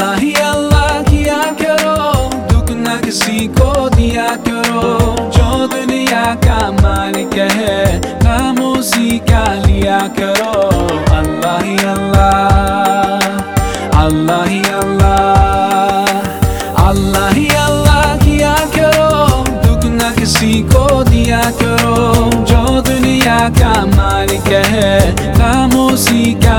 अल्लाह ही अल्लाह किया करो दुख न किसी को दिया करो जो दुनिया का मालिक है उसी का लिया करो अल्लाह ही अल्लाह अल्लाह ही अल्लाह अल्लाह ही अल्लाह किया करो दुख न किसी को दिया करो जो दुनिया का मालिक है उसी का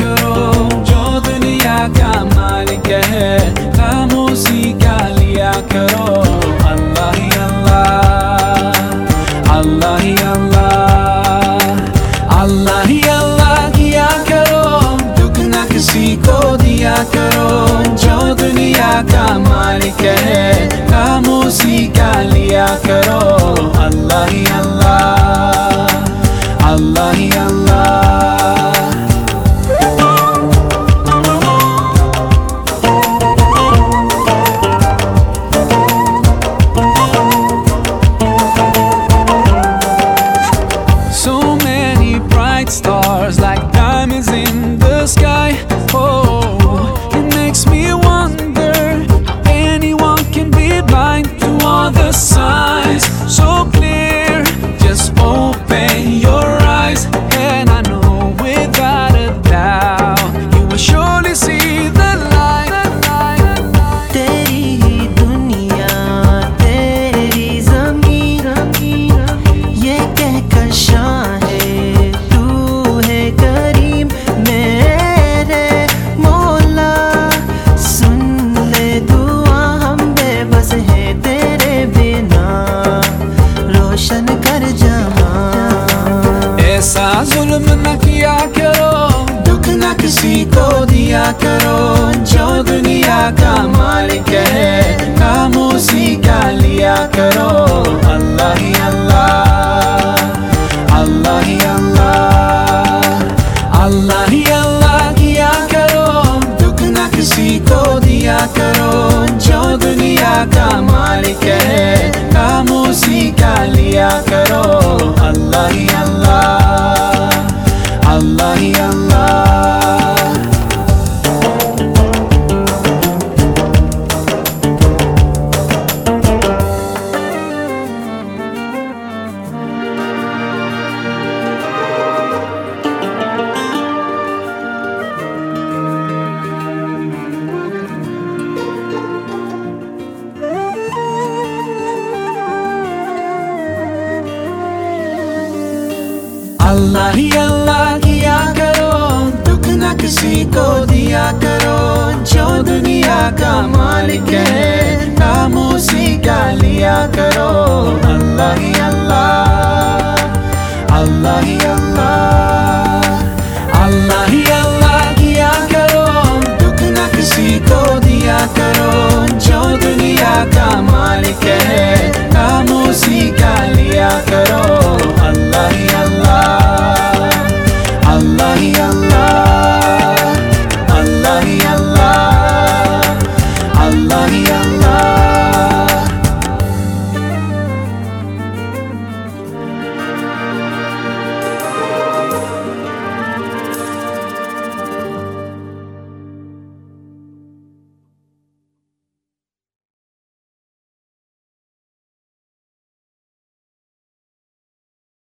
करो जो दुनिया का मालिक है उसी का लिया करो अल्लाह ही अल्लाह अल्लाह ही अल्लाह अल्लाह ही अल्लाह किया करो दुख न किसी को दिया करो जो दुनिया का मालिक है उसी का लिया करो अल्लाह ही अल्लाह जुल्म न किया करो। दुख न किसी को दिया करो। जो दुनिया का मालिक है। नाम उसी का लिया करो। अल्लाह ही अल्लाह। अल्लाह ही अल्लाह। अल्लाह ही अल्लाह किया करो। दुख न किसी को दिया करो। जो दुनिया का मालिक है। नाम का लिया करो। अल्लाह ही अल्लाह अल्लाह ही अल्लाह किया करो। दुख न किसी को दिया करो। जो दुनिया का मालिक है, नाम उसी का लिया करो।